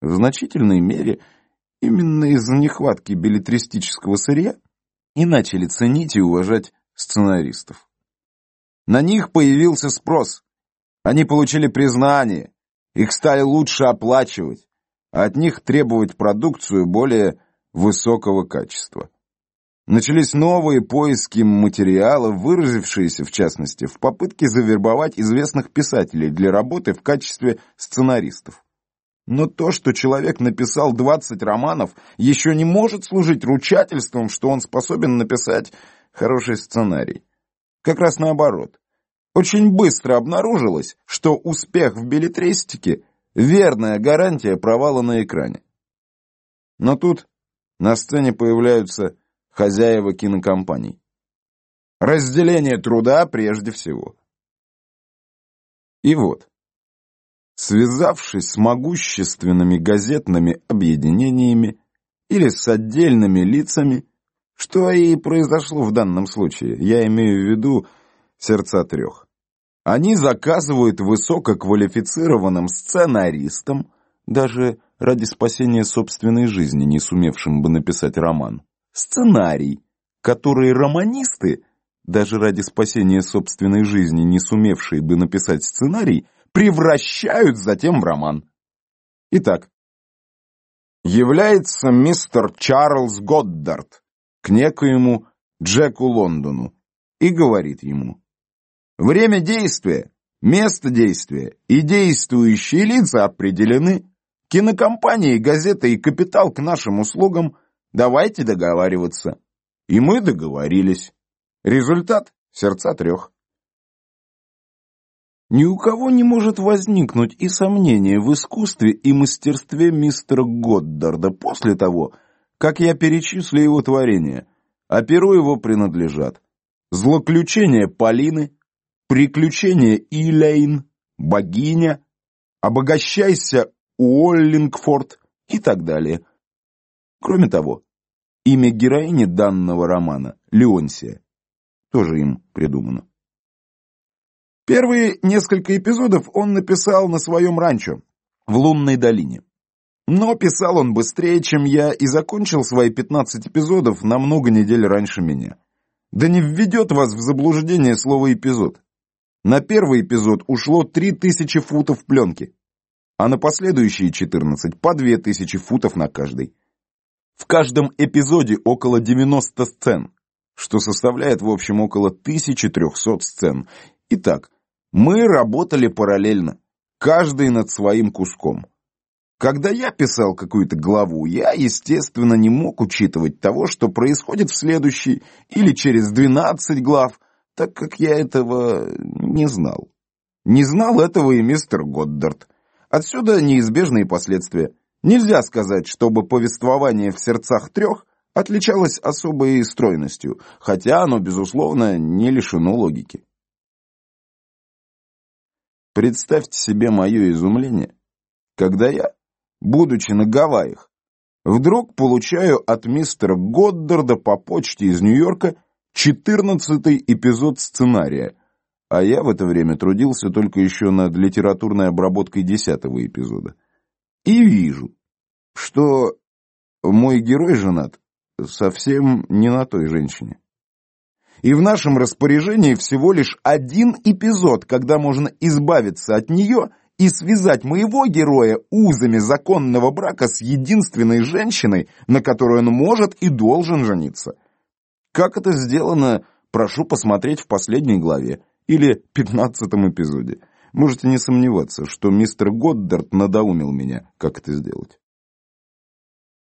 В значительной мере именно из-за нехватки билетристического сырья и начали ценить и уважать сценаристов. На них появился спрос. Они получили признание, их стали лучше оплачивать, а от них требовать продукцию более высокого качества. Начались новые поиски материала, выразившиеся, в частности, в попытке завербовать известных писателей для работы в качестве сценаристов. Но то, что человек написал 20 романов, еще не может служить ручательством, что он способен написать хороший сценарий. Как раз наоборот. Очень быстро обнаружилось, что успех в билетристике – верная гарантия провала на экране. Но тут на сцене появляются хозяева кинокомпаний. Разделение труда прежде всего. И вот, связавшись с могущественными газетными объединениями или с отдельными лицами, что и произошло в данном случае, я имею в виду сердца трех. Они заказывают высококвалифицированным сценаристам, даже ради спасения собственной жизни, не сумевшим бы написать роман, сценарий, который романисты, даже ради спасения собственной жизни, не сумевшие бы написать сценарий, превращают затем в роман. Итак, является мистер Чарльз Годдард к некоему Джеку Лондону и говорит ему, «Время действия, место действия и действующие лица определены. Кинокомпании, газеты и капитал к нашим услугам – Давайте договариваться. И мы договорились. Результат — сердца трех. Ни у кого не может возникнуть и сомнение в искусстве и мастерстве мистера Годдарда после того, как я перечислю его творения, а перу его принадлежат. Злоключения Полины, приключения Илейн, богиня, обогащайся Уоллингфорд и так далее. Кроме того, имя героини данного романа – Леонсия. Тоже им придумано. Первые несколько эпизодов он написал на своем ранчо, в Лунной долине. Но писал он быстрее, чем я, и закончил свои 15 эпизодов на много недель раньше меня. Да не введет вас в заблуждение слово «эпизод». На первый эпизод ушло 3000 футов пленки, а на последующие 14 по 2000 футов на каждый. В каждом эпизоде около 90 сцен, что составляет в общем около 1300 сцен. Итак, мы работали параллельно, каждый над своим куском. Когда я писал какую-то главу, я, естественно, не мог учитывать того, что происходит в следующей или через 12 глав, так как я этого не знал. Не знал этого и мистер Годдард. Отсюда неизбежные последствия. Нельзя сказать, чтобы повествование в сердцах трех отличалось особой стройностью, хотя оно, безусловно, не лишено логики. Представьте себе мое изумление, когда я, будучи на Гавайях, вдруг получаю от мистера Годдарда по почте из Нью-Йорка четырнадцатый эпизод сценария, а я в это время трудился только еще над литературной обработкой десятого эпизода и вижу, что мой герой женат совсем не на той женщине. И в нашем распоряжении всего лишь один эпизод, когда можно избавиться от нее и связать моего героя узами законного брака с единственной женщиной, на которой он может и должен жениться. Как это сделано, прошу посмотреть в последней главе или пятнадцатом эпизоде. Можете не сомневаться, что мистер Годдард надоумил меня, как это сделать.